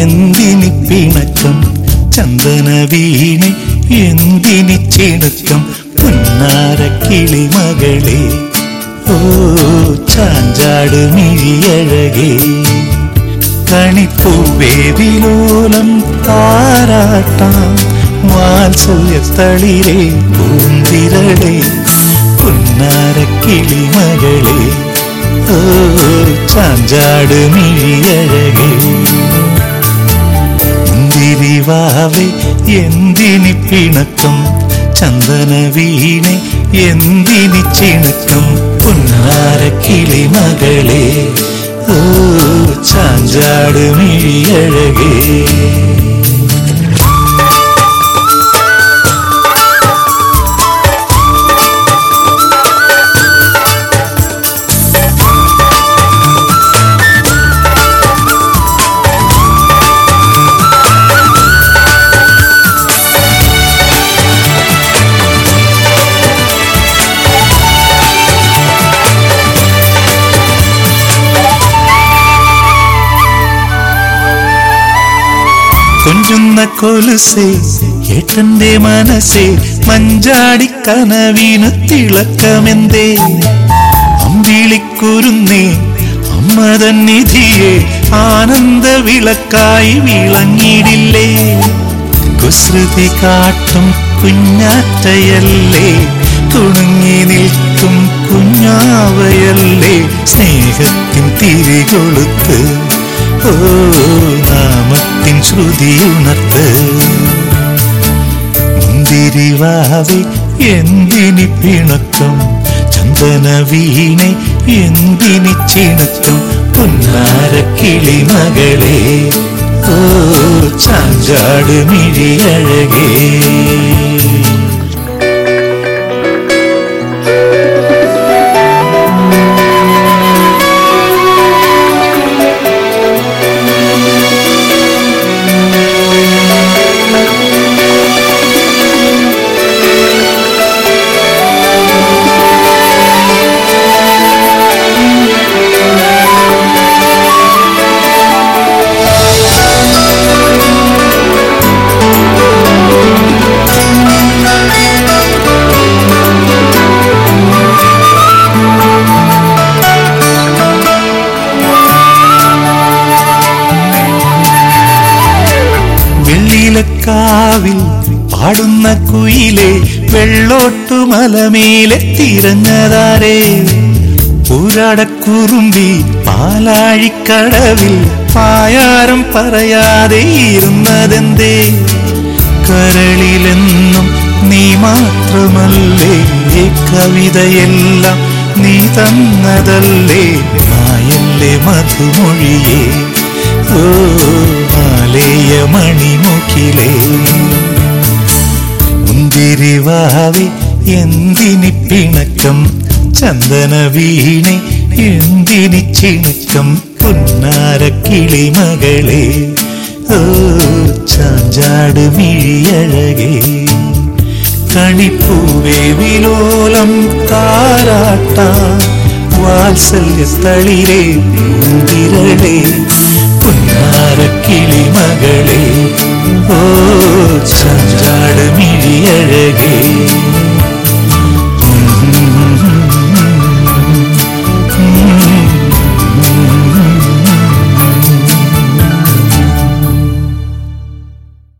എന്തിനി പിണക്കം ചന്ദന വീണെ എന്തിനി ചിണക്കം പുന്നാര കിളിമകളെ ഓ ചാഞ്ചാട് മിഴിയഴകേ കണിപ്പൂവേ വിലോലം താരാട്ടാം വാത്സല്യത്തളിരെ പൂന്തിരളെ പുന്നാര കിളിമകളെ ഓ ചാഞ്ചാട് മിഴിയഴകേ എന്തിരിവാവെ എന്തിനി പിണക്കം? ചന്ദന വീണെ എന്തിനി ചിണക്കം? പുന്നാര കിളിമകളെ ഓ ചാഞ്ചാട് മിഴിയഴകേ കൊഞ്ചുന്ന കൊലുസേ ഏട്ടന്റെ മനസ്സേ മഞ്ചാടി കനവീനു തിളക്കമെന്തേ? അമ്പിളിക്കുരുന്നേ അമ്മതൻ നിധിയെ ആനന്ദ വിളക്കായി വിളങ്ങിടില്ലേ കുസൃതി കാട്ടും കുഞ്ഞാറ്റയല്ലേ കുണുങ്ങി നിൽക്കും കുഞ്ഞാവയല്ലേ സ്നേഹത്തിൻ തിരികൊളുത്ത് ഓ ശ്രുതിയുണർത്ത് മുന്തിരിവാവി എന്തിനി പിണക്കം. ചന്ദന വീണെ എന്തിനി ചിണക്കം. പുന്നാര കിളിമകളെ ഓ ചാഞ്ചാട് മിഴിയഴകേ. വെള്ളിലക്കാവിൽ പാടുന്ന കുയിലെ വെള്ളോട്ടുമലമേലെ തിരഞ്ഞതാരേ. പൂരാടക്കുറുമ്പി പാലാഴിക്കടവിൽ പായാരം പറയാതെ ഇരുന്നതെന്തേ? കരളിലെന്നും നീ മാത്രമല്ലേ കവിതയെല്ലാം നീ തന്നതല്ലേ? മായല്ലേ മധുമൊഴിയേ ഓ. മാലേയ മണിമുഖിലേ മുന്തിരിവാവി എന്തിനി പിണക്കം ചന്ദന വീണെ എന്തിനി ചിണക്കം പുന്നാര കിളിമകളെ ഓ ചാഞ്ചാട് മിഴിയഴകേ കണിപ്പൂവേ വിലോലം താരാട്ടാ വാത്സല്യത്തളിരെ പൂന്തിരളെ പുന്നാര കിളിമകളെ ഓ